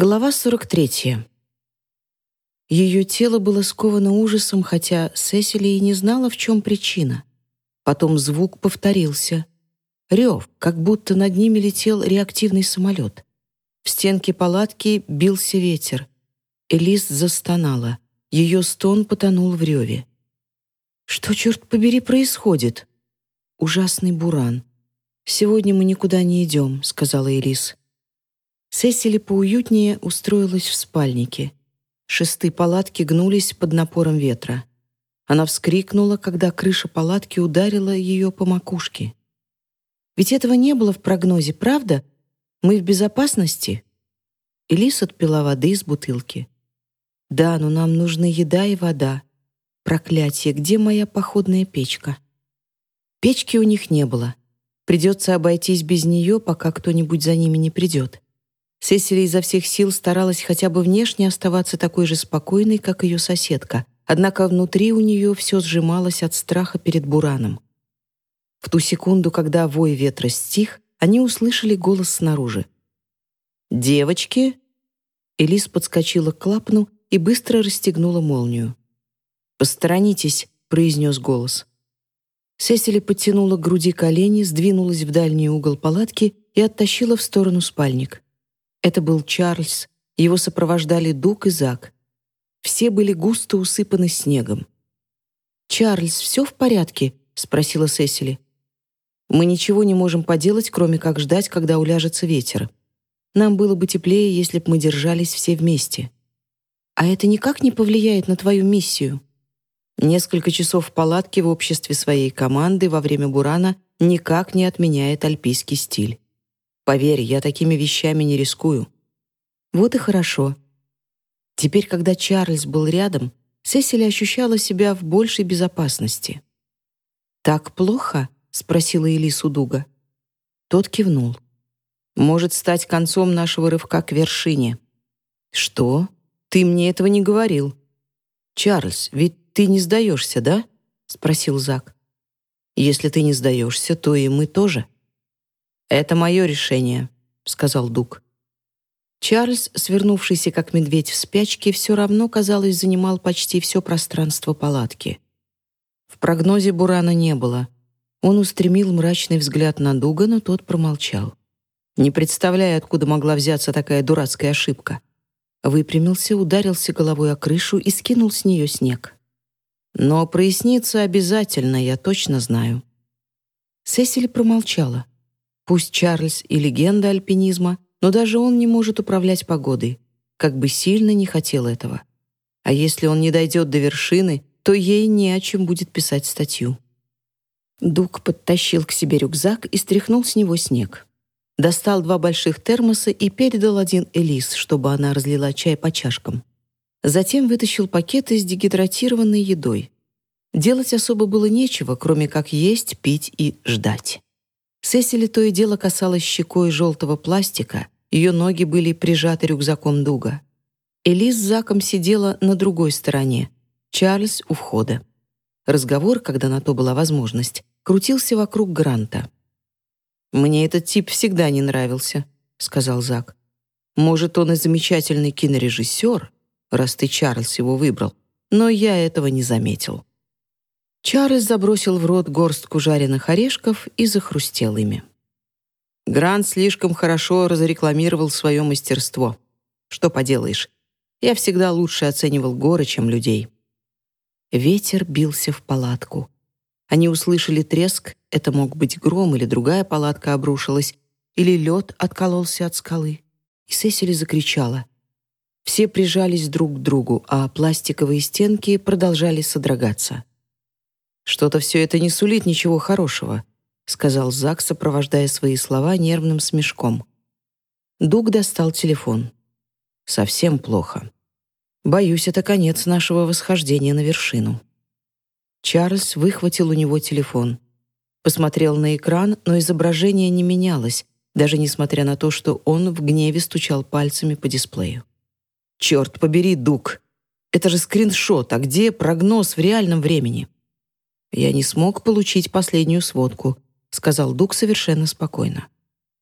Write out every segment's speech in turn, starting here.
Глава 43. Ее тело было сковано ужасом, хотя Сесили и не знала, в чем причина. Потом звук повторился. Рев, как будто над ними летел реактивный самолет. В стенке палатки бился ветер. Элис застонала. Ее стон потонул в реве. «Что, черт побери, происходит?» «Ужасный буран. Сегодня мы никуда не идем», — сказала Элис. Сесили поуютнее устроилась в спальнике. Шесты палатки гнулись под напором ветра. Она вскрикнула, когда крыша палатки ударила ее по макушке. «Ведь этого не было в прогнозе, правда? Мы в безопасности?» Элис отпила воды из бутылки. «Да, но нам нужны еда и вода. Проклятие, где моя походная печка?» Печки у них не было. Придется обойтись без нее, пока кто-нибудь за ними не придет. Сесили изо всех сил старалась хотя бы внешне оставаться такой же спокойной, как ее соседка, однако внутри у нее все сжималось от страха перед Бураном. В ту секунду, когда вой ветра стих, они услышали голос снаружи. «Девочки!» Элис подскочила к клапну и быстро расстегнула молнию. «Посторонитесь», — произнес голос. Сесили подтянула к груди колени, сдвинулась в дальний угол палатки и оттащила в сторону спальник. Это был Чарльз, его сопровождали Дук и Зак. Все были густо усыпаны снегом. «Чарльз, все в порядке?» — спросила Сесили. «Мы ничего не можем поделать, кроме как ждать, когда уляжется ветер. Нам было бы теплее, если бы мы держались все вместе. А это никак не повлияет на твою миссию?» Несколько часов в палатке в обществе своей команды во время бурана никак не отменяет альпийский стиль. Поверь, я такими вещами не рискую. Вот и хорошо. Теперь, когда Чарльз был рядом, Сесили ощущала себя в большей безопасности. «Так плохо?» — спросила Элису Дуга. Тот кивнул. «Может стать концом нашего рывка к вершине». «Что? Ты мне этого не говорил». «Чарльз, ведь ты не сдаешься, да?» — спросил Зак. «Если ты не сдаешься, то и мы тоже». «Это мое решение», — сказал Дук. Чарльз, свернувшийся как медведь в спячке, все равно, казалось, занимал почти все пространство палатки. В прогнозе Бурана не было. Он устремил мрачный взгляд на Дуга, но тот промолчал. Не представляя, откуда могла взяться такая дурацкая ошибка. Выпрямился, ударился головой о крышу и скинул с нее снег. «Но прояснится обязательно, я точно знаю». Сесиль промолчала. Пусть Чарльз и легенда альпинизма, но даже он не может управлять погодой, как бы сильно не хотел этого. А если он не дойдет до вершины, то ей не о чем будет писать статью. Дук подтащил к себе рюкзак и стряхнул с него снег. Достал два больших термоса и передал один Элис, чтобы она разлила чай по чашкам. Затем вытащил пакеты с дегидратированной едой. Делать особо было нечего, кроме как есть, пить и ждать. Сесили то и дело касалась щекой желтого пластика, ее ноги были прижаты рюкзаком дуга. Элис с Заком сидела на другой стороне, Чарльз у входа. Разговор, когда на то была возможность, крутился вокруг Гранта. «Мне этот тип всегда не нравился», — сказал Зак. «Может, он и замечательный кинорежиссер, раз ты, Чарльз, его выбрал, но я этого не заметил». Чарльз забросил в рот горстку жареных орешков и захрустел ими. Грант слишком хорошо разрекламировал свое мастерство. Что поделаешь, я всегда лучше оценивал горы, чем людей. Ветер бился в палатку. Они услышали треск, это мог быть гром или другая палатка обрушилась, или лед откололся от скалы. И Сесили закричала. Все прижались друг к другу, а пластиковые стенки продолжали содрогаться. «Что-то все это не сулит ничего хорошего», сказал Зак, сопровождая свои слова нервным смешком. Дуг достал телефон. «Совсем плохо. Боюсь, это конец нашего восхождения на вершину». Чарльз выхватил у него телефон. Посмотрел на экран, но изображение не менялось, даже несмотря на то, что он в гневе стучал пальцами по дисплею. «Черт побери, Дуг! Это же скриншот, а где прогноз в реальном времени?» «Я не смог получить последнюю сводку», — сказал Дук совершенно спокойно.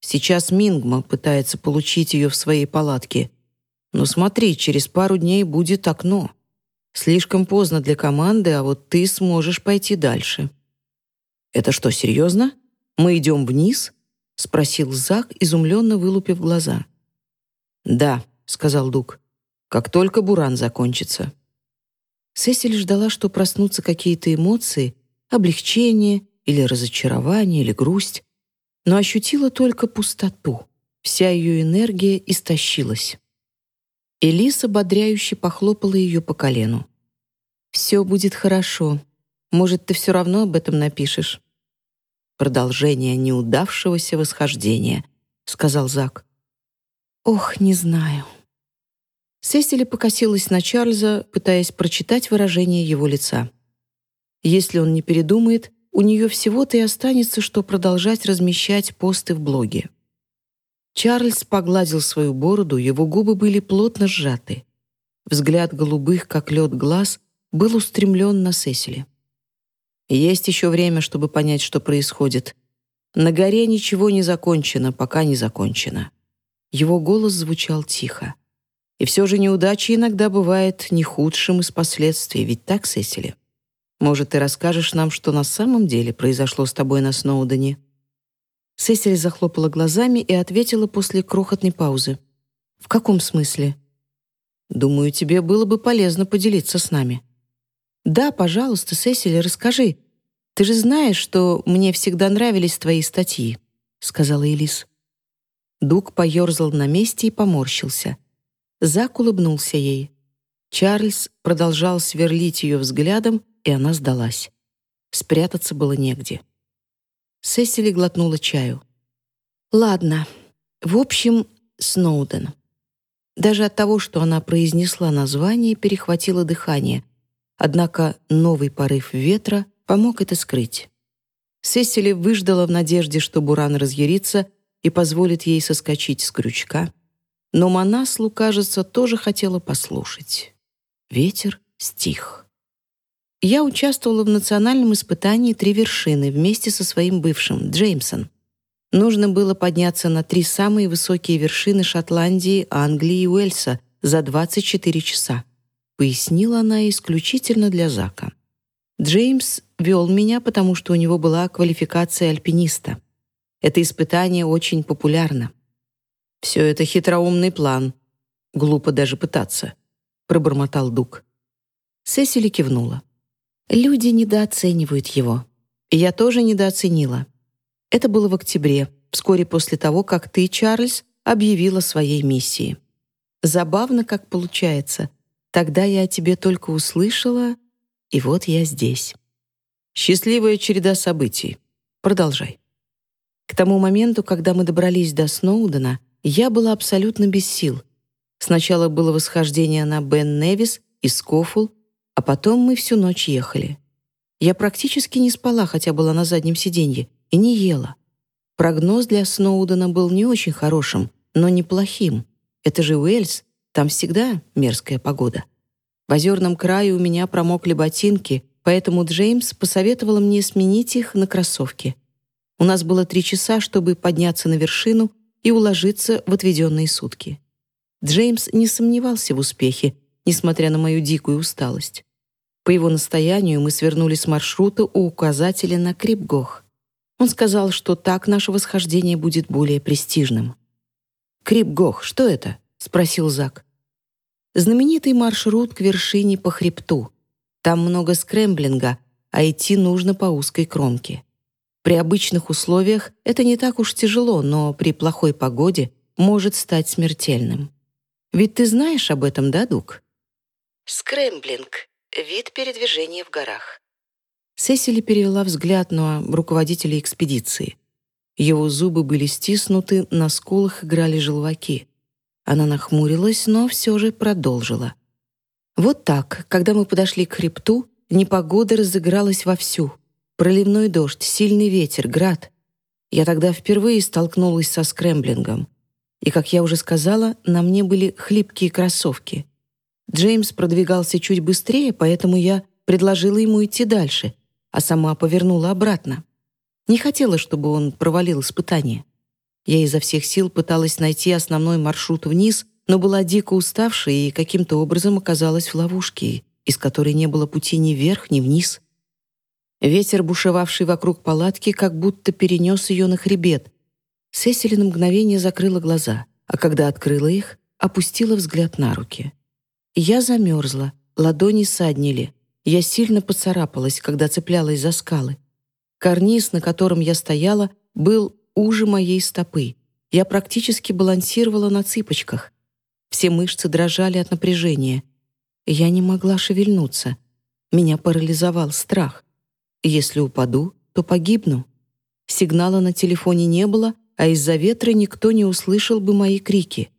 «Сейчас Мингма пытается получить ее в своей палатке. Но смотри, через пару дней будет окно. Слишком поздно для команды, а вот ты сможешь пойти дальше». «Это что, серьезно? Мы идем вниз?» — спросил Зак, изумленно вылупив глаза. «Да», — сказал Дуг, — «как только буран закончится». Сесиль ждала, что проснутся какие-то эмоции, облегчение или разочарование, или грусть, но ощутила только пустоту. Вся ее энергия истощилась. Элиса ободряюще похлопала ее по колену. «Все будет хорошо. Может, ты все равно об этом напишешь?» «Продолжение неудавшегося восхождения», — сказал Зак. «Ох, не знаю». Сесили покосилась на Чарльза, пытаясь прочитать выражение его лица. Если он не передумает, у нее всего-то и останется, что продолжать размещать посты в блоге. Чарльз погладил свою бороду, его губы были плотно сжаты. Взгляд голубых, как лед глаз, был устремлен на Сесили. Есть еще время, чтобы понять, что происходит. На горе ничего не закончено, пока не закончено. Его голос звучал тихо. И все же неудача иногда бывает не худшим из последствий, ведь так, Сесили? Может, ты расскажешь нам, что на самом деле произошло с тобой на Сноудене?» Сесили захлопала глазами и ответила после крохотной паузы. «В каком смысле?» «Думаю, тебе было бы полезно поделиться с нами». «Да, пожалуйста, Сесили, расскажи. Ты же знаешь, что мне всегда нравились твои статьи», — сказала Элис. Дуг поерзал на месте и поморщился. Зак улыбнулся ей. Чарльз продолжал сверлить ее взглядом, и она сдалась. Спрятаться было негде. Сесили глотнула чаю. «Ладно. В общем, Сноуден». Даже от того, что она произнесла название, перехватило дыхание. Однако новый порыв ветра помог это скрыть. Сесили выждала в надежде, что Буран разъярится и позволит ей соскочить с крючка. Но Манаслу, кажется, тоже хотела послушать. Ветер стих. Я участвовала в национальном испытании «Три вершины» вместе со своим бывшим, Джеймсон. Нужно было подняться на три самые высокие вершины Шотландии, Англии и Уэльса за 24 часа. Пояснила она исключительно для Зака. Джеймс вел меня, потому что у него была квалификация альпиниста. Это испытание очень популярно. «Все это хитроумный план. Глупо даже пытаться», — пробормотал Дук. Сесили кивнула. Люди недооценивают его. Я тоже недооценила. Это было в октябре, вскоре после того, как ты, Чарльз, объявила своей миссии. Забавно, как получается. Тогда я о тебе только услышала, и вот я здесь. Счастливая череда событий. Продолжай. К тому моменту, когда мы добрались до Сноудена, я была абсолютно без сил. Сначала было восхождение на Бен Невис и Скофул, а потом мы всю ночь ехали. Я практически не спала, хотя была на заднем сиденье, и не ела. Прогноз для Сноудена был не очень хорошим, но неплохим. Это же Уэльс, там всегда мерзкая погода. В озерном крае у меня промокли ботинки, поэтому Джеймс посоветовал мне сменить их на кроссовки. У нас было три часа, чтобы подняться на вершину и уложиться в отведенные сутки. Джеймс не сомневался в успехе, несмотря на мою дикую усталость. По его настоянию мы свернули с маршрута у указателя на Крипгох. Он сказал, что так наше восхождение будет более престижным. «Крипгох, что это?» — спросил Зак. «Знаменитый маршрут к вершине по хребту. Там много скрэмблинга, а идти нужно по узкой кромке. При обычных условиях это не так уж тяжело, но при плохой погоде может стать смертельным. Ведь ты знаешь об этом, да, Дук?» Скрэмблинг Вид передвижения в горах. Сесили перевела взгляд на руководителя экспедиции. Его зубы были стиснуты, на скулах играли желваки. Она нахмурилась, но все же продолжила. Вот так, когда мы подошли к хребту, непогода разыгралась вовсю. Проливной дождь, сильный ветер, град. Я тогда впервые столкнулась со скрэмблингом. И, как я уже сказала, на мне были хлипкие кроссовки. Джеймс продвигался чуть быстрее, поэтому я предложила ему идти дальше, а сама повернула обратно. Не хотела, чтобы он провалил испытание. Я изо всех сил пыталась найти основной маршрут вниз, но была дико уставшей и каким-то образом оказалась в ловушке, из которой не было пути ни вверх, ни вниз. Ветер, бушевавший вокруг палатки, как будто перенес ее на хребет. Сесили на мгновение закрыла глаза, а когда открыла их, опустила взгляд на руки. Я замерзла, ладони саднили. Я сильно поцарапалась, когда цеплялась за скалы. Карниз, на котором я стояла, был уже моей стопы. Я практически балансировала на цыпочках. Все мышцы дрожали от напряжения. Я не могла шевельнуться. Меня парализовал страх. Если упаду, то погибну. Сигнала на телефоне не было, а из-за ветра никто не услышал бы мои крики.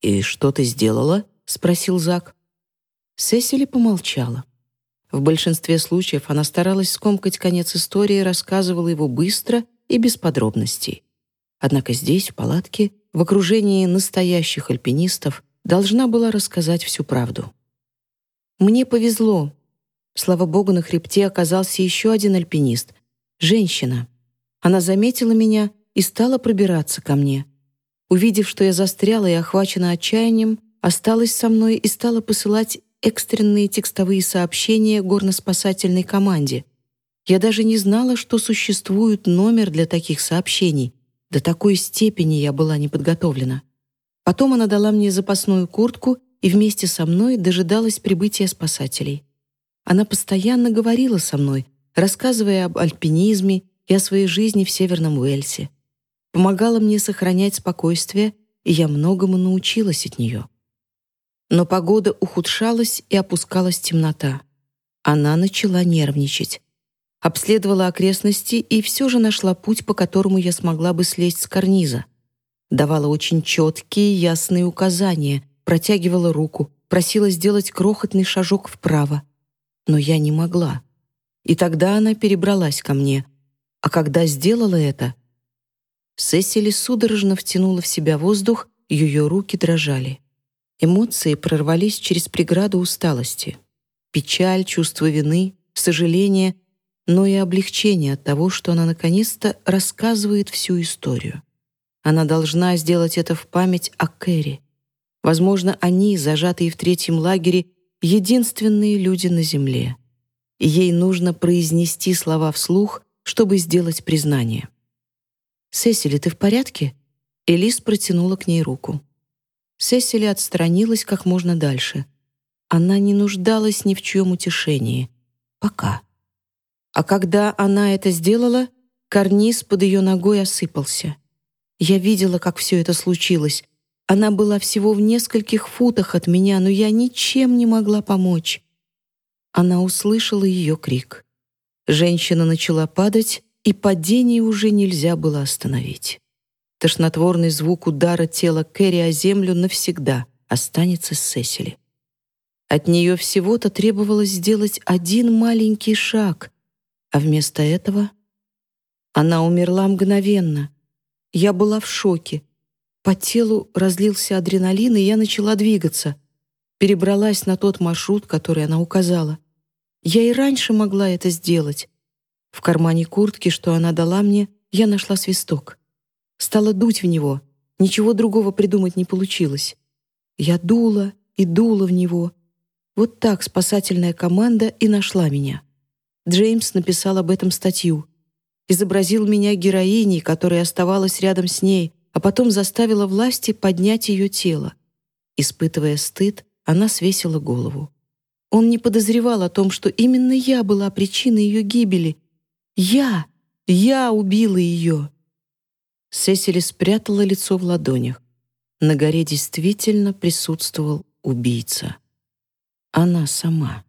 «И что ты сделала?» — спросил Зак. Сесили помолчала. В большинстве случаев она старалась скомкать конец истории рассказывала его быстро и без подробностей. Однако здесь, в палатке, в окружении настоящих альпинистов, должна была рассказать всю правду. Мне повезло. Слава богу, на хребте оказался еще один альпинист — женщина. Она заметила меня и стала пробираться ко мне. Увидев, что я застряла и охвачена отчаянием, осталась со мной и стала посылать экстренные текстовые сообщения горноспасательной команде. Я даже не знала, что существует номер для таких сообщений, до такой степени я была не подготовлена. Потом она дала мне запасную куртку и вместе со мной дожидалась прибытия спасателей. Она постоянно говорила со мной, рассказывая об альпинизме и о своей жизни в Северном Уэльсе. Помогала мне сохранять спокойствие, и я многому научилась от нее. Но погода ухудшалась и опускалась темнота. Она начала нервничать обследовала окрестности и все же нашла путь, по которому я смогла бы слезть с карниза. Давала очень четкие, ясные указания, протягивала руку, просила сделать крохотный шажок вправо. Но я не могла. И тогда она перебралась ко мне. А когда сделала это... Сесили судорожно втянула в себя воздух, ее руки дрожали. Эмоции прорвались через преграду усталости. Печаль, чувство вины, сожаление — но и облегчение от того, что она наконец-то рассказывает всю историю. Она должна сделать это в память о Кэрри. Возможно, они, зажатые в третьем лагере, единственные люди на земле. ей нужно произнести слова вслух, чтобы сделать признание. «Сесили, ты в порядке?» Элис протянула к ней руку. Сесили отстранилась как можно дальше. Она не нуждалась ни в чьем утешении. Пока. А когда она это сделала, карниз под ее ногой осыпался. Я видела, как все это случилось. Она была всего в нескольких футах от меня, но я ничем не могла помочь. Она услышала ее крик. Женщина начала падать, и падение уже нельзя было остановить. Тошнотворный звук удара тела Кэрри о землю навсегда останется с Сесили. От нее всего-то требовалось сделать один маленький шаг, а вместо этого она умерла мгновенно. Я была в шоке. По телу разлился адреналин, и я начала двигаться. Перебралась на тот маршрут, который она указала. Я и раньше могла это сделать. В кармане куртки, что она дала мне, я нашла свисток. Стала дуть в него. Ничего другого придумать не получилось. Я дула и дула в него. Вот так спасательная команда и нашла меня. Джеймс написал об этом статью. Изобразил меня героиней, которая оставалась рядом с ней, а потом заставила власти поднять ее тело. Испытывая стыд, она свесила голову. Он не подозревал о том, что именно я была причиной ее гибели. Я! Я убила ее! Сесили спрятала лицо в ладонях. На горе действительно присутствовал убийца. Она сама.